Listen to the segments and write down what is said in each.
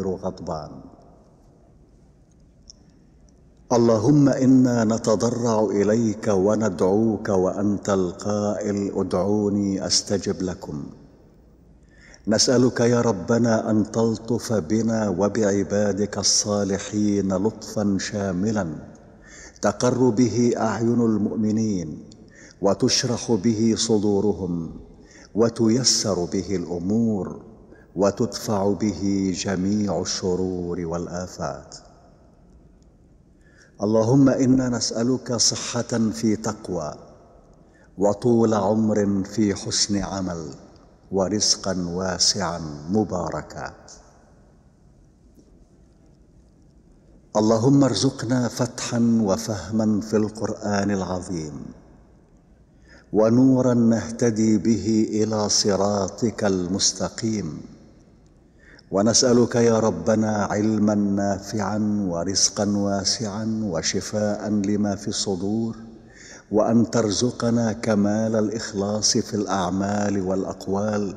غير غضبان. اللهم إنا نتضرع إليك وندعوك وأنت القائل ادعوني أستجب لكم. نسألك يا ربنا أن تلطف بنا وبعبادك الصالحين لطفا شاملا. تقر به أعين المؤمنين وتشرح به صدورهم وتيسر به الأمور. وتدفع به جميع الشرور والآفات. اللهم إنا نسألك صحة في تقوى وطول عمر في حسن عمل ورزقا واسعا مباركا. اللهم ارزقنا فتحا وفهما في القرآن العظيم ونورا نهتدي به إلى صراطك المستقيم. ونسألك يا ربنا علما نافعا ورزقا واسعا وشفاء لما في الصدور وأن ترزقنا كمال الإخلاص في الأعمال والأقوال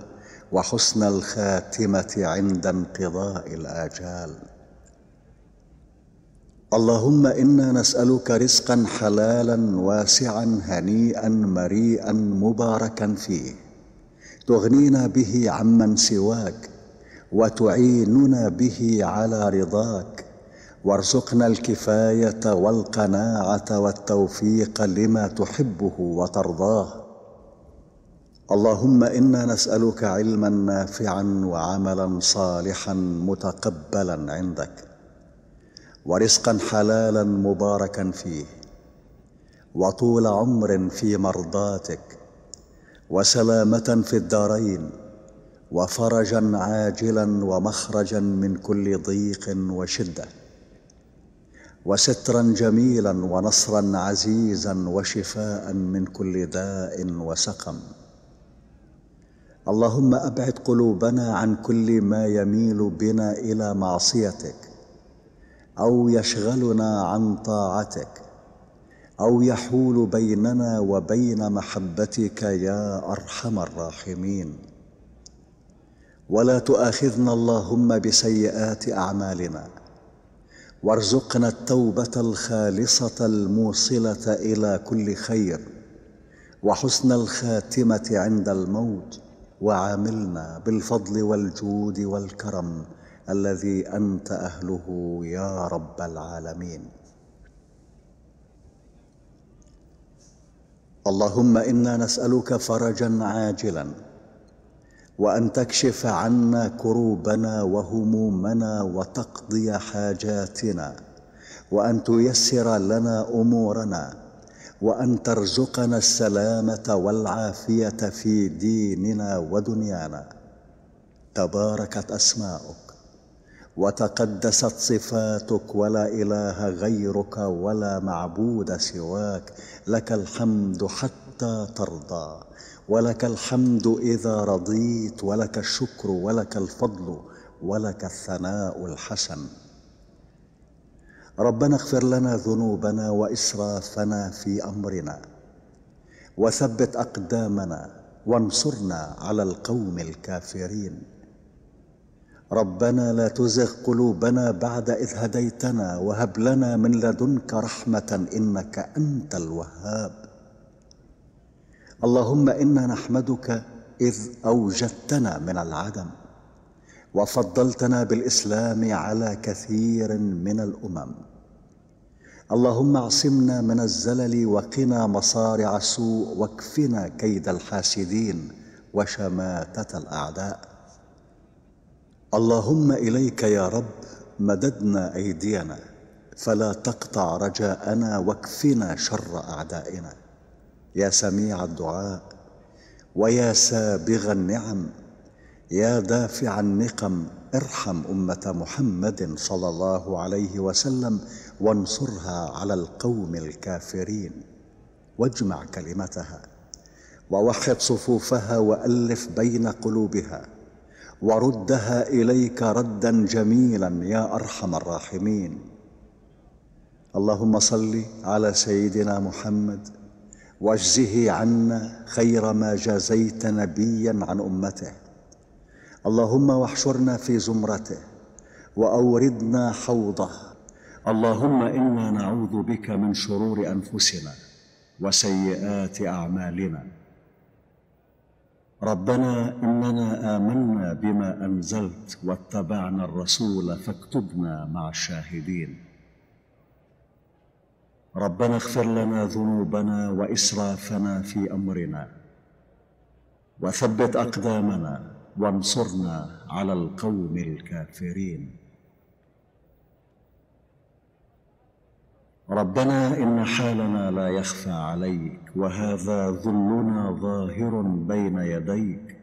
وحسن الخاتمة عند انقضاء الآجال. اللهم إنا نسألك رزقا حلالا واسعا هنيئا مريئا مباركا فيه. تغنينا به عمن سواك وتعيننا به على رضاك. وارزقنا الكفاية والقناعة والتوفيق لما تحبه وترضاه. اللهم إنا نسألك علما نافعا وعملا صالحا متقبلا عندك. ورزقا حلالا مباركا فيه. وطول عمر في مرضاتك. وسلامة في الدارين. وفرجا عاجلا ومخرجا من كل ضيق وشدة. وسترا جميلا ونصرا عزيزا وشفاء من كل داء وسقم. اللهم أبعد قلوبنا عن كل ما يميل بنا إلى معصيتك أو يشغلنا عن طاعتك أو يحول بيننا وبين محبتك يا أرحم الراحمين. ولا تؤاخذنا اللهم بسيئات أعمالنا. وارزقنا التوبة الخالصة الموصلة إلى كل خير. وحسن الخاتمة عند الموت. وعاملنا بالفضل والجود والكرم الذي أنت أهله يا رب العالمين. اللهم إنا نسألك فرجا عاجلا. وأن تكشف عنا كروبنا وهمومنا وتقضي حاجاتنا وأن تيسر لنا أمورنا وأن ترزقنا السلامة والعافية في ديننا ودنيانا. تباركت أسماؤك وتقدست صفاتك ولا إله غيرك ولا معبود سواك. لك الحمد حتى ترضى. ولك الحمد إذا رضيت ولك الشكر ولك الفضل ولك الثناء الحسن. ربنا اغفر لنا ذنوبنا وإسرافنا في أمرنا وثبت أقدامنا وانصرنا على القوم الكافرين. ربنا لا تزغ قلوبنا بعد إذ هديتنا وهب لنا من لدنك رحمة إنك أنت الوهاب. اللهم إنا نحمدك إذ أوجدتنا من العدم وفضلتنا بالإسلام على كثير من الأمم. اللهم اعصمنا من الزلل وقنا مصارع السوء واكفنا كيد الحاسدين وشماتة الأعداء. اللهم إليك يا رب مددنا أيدينا فلا تقطع رجاءنا واكفنا شر أعدائنا. يا سميع الدعاء ويا سابغ النعم يا دافع النقم ارحم أمة محمد صلى الله عليه وسلم وانصرها على القوم الكافرين. واجمع كلمتها ووحد صفوفها وألف بين قلوبها وردها إليك ردا جميلا يا أرحم الراحمين. اللهم صل على سيدنا محمد واجزه عنا خير ما جازيت نبيا عن أمته. اللهم واحشرنا في زمرته وأوردنا حوضه. اللهم إنا نعوذ بك من شرور أنفسنا وسيئات أعمالنا. ربنا إننا آمنا بما أنزلت واتبعنا الرسول فاكتبنا مع الشاهدين. ربنا اغفر لنا ذنوبنا وإسرافنا في أمرنا. وثبت أقدامنا وانصرنا على القوم الكافرين. ربنا إن حالنا لا يخفى عليك وهذا ذلنا ظاهر بين يديك.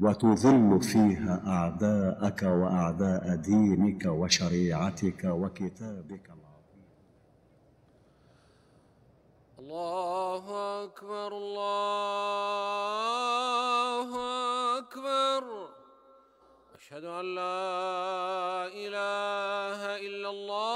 وتذل فيها أعداءك وأعداء دينك وشريعتك وكتابك العظيم. الله أكبر الله أكبر. أشهد أن لا إله إلا الله.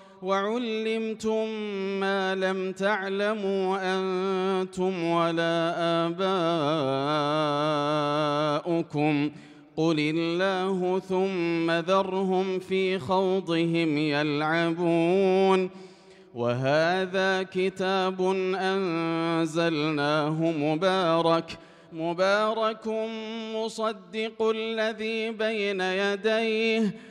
وعلمتم ما لم تعلموا أنتم ولا آباؤكم. قل الله ثم ذرهم في خوضهم يلعبون. وهذا كتاب أنزلناه مبارك. مبارك مصدق الذي بين يديه.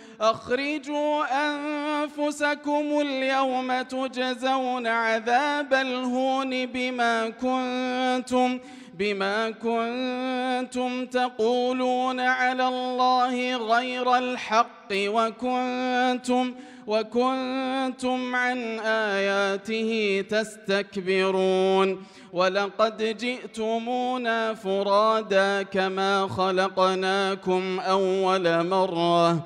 أخرجوا أنفسكم اليوم تجزون عذاب الهون بما كنتم بما كنتم تقولون على الله غير الحق وكنتم وكنتم عن آياته تستكبرون ولقد جئتمونا فرادا كما خلقناكم أول مرة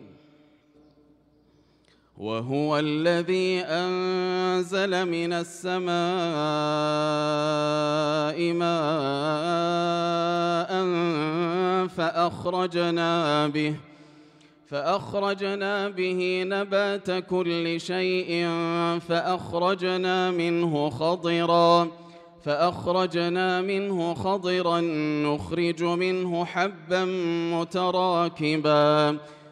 وهو الذي أنزل من السماء ماء فأخرجنا به فأخرجنا به نبات كل شيء فأخرجنا منه خضرا فأخرجنا منه خضرا نخرج منه حبا متراكبا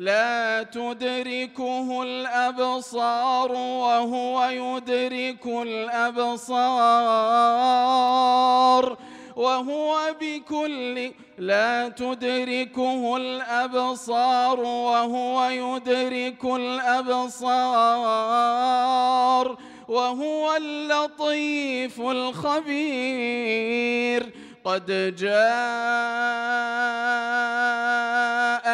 لا تدركه الأبصار وهو يدرك الأبصار وهو بكل لا تدركه الأبصار وهو يدرك الأبصار وهو اللطيف الخبير قد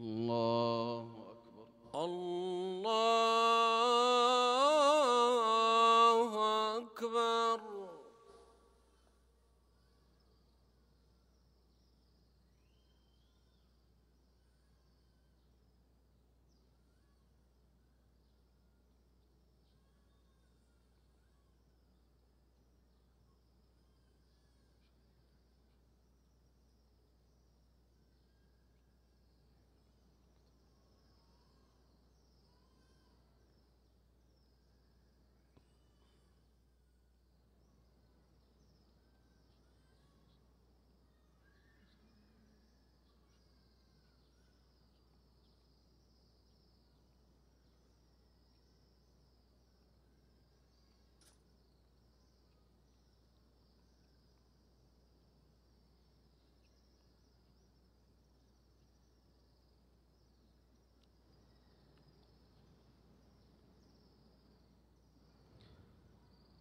Allah.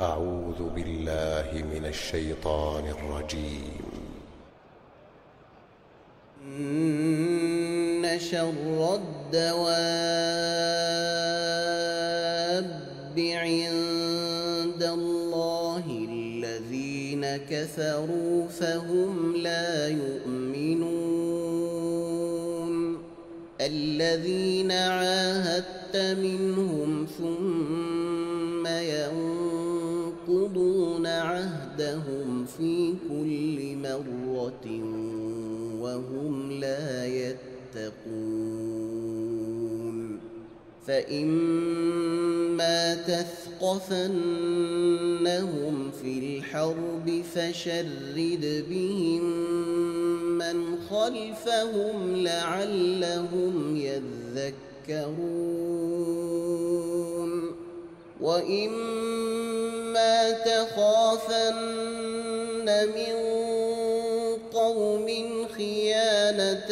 أعوذ بالله من الشيطان الرجيم. إن شر الدواب عند الله الذين كفروا فهم لا يؤمنون. الذين عاهدت منهم عهدهم في كل مرة وهم لا يتقون. فإما تثقفنهم في الحرب فشرد بهم من خلفهم لعلهم يذكرون. وإما تخافن من قوم خيانة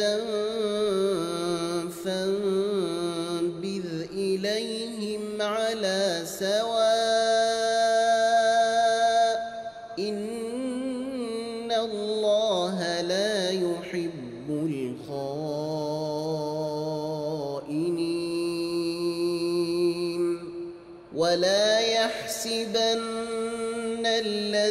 فانبذ إليهم على سواء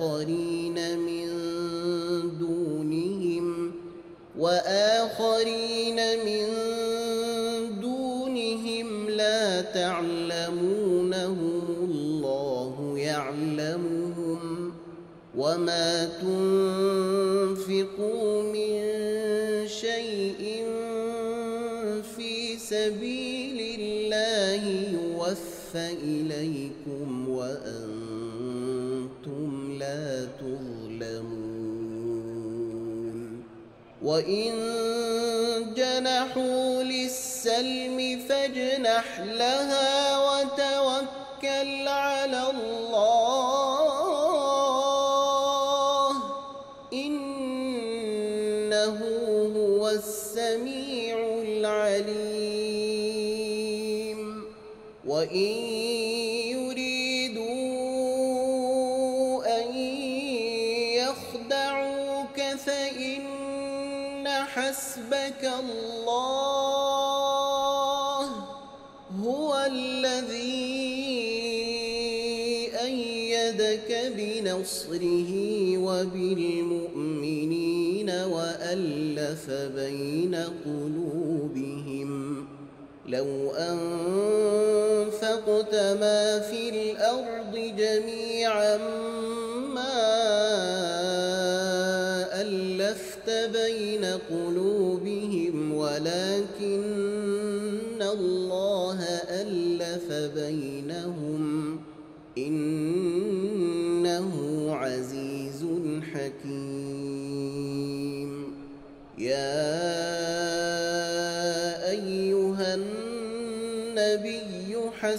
وآخرين من دونهم وآخرين من دونهم لا تعلمونهم الله يعلمهم. وما تنفقوا من شيء في سبيل الله يوفى إليكم وأنتم لا تظلمون. وإن جنحوا للسلم فاجنح لها وتوكل على الله. بنصره وبالمؤمنين وألف بين قلوبهم. لو أنفقت ما في الأرض جميعا ما ألفت بين قلوبهم ولكن الله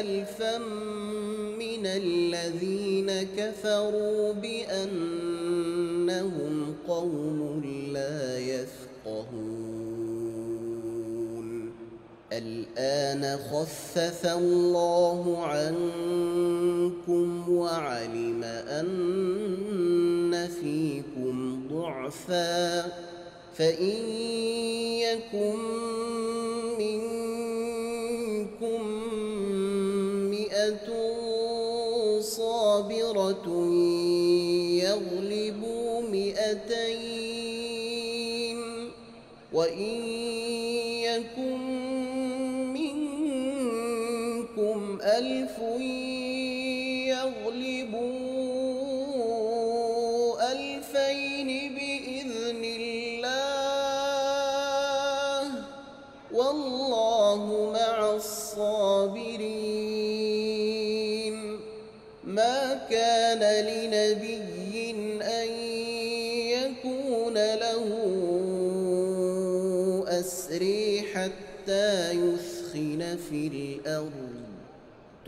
ألفا من الذين كفروا بأنهم قوم لا يفقهون. الآن خفف الله عنكم وعلم أن فيكم ضعفا. فإن يكن مئتين وإن يكن منكم ألف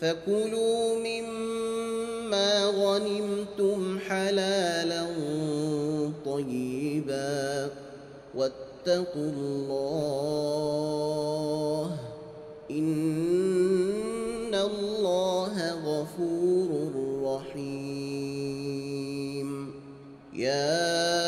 فكلوا مما غنمتم حلالا طيبا واتقوا الله إن الله غفور رحيم. يا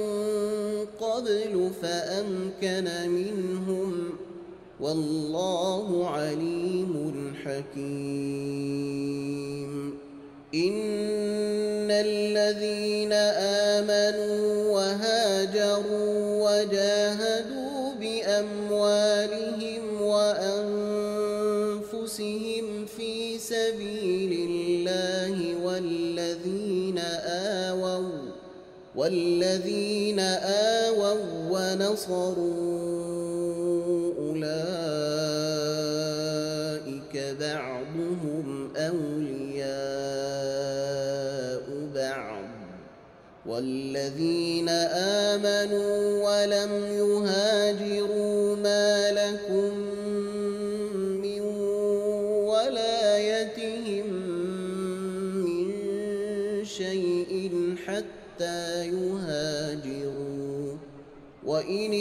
قبل فأمكن منهم والله عليم حكيم. إن الذين آمنوا والذين آووا ونصروا أولئك بعضهم أولياء بعض والذين آمنوا ولم يهاجروا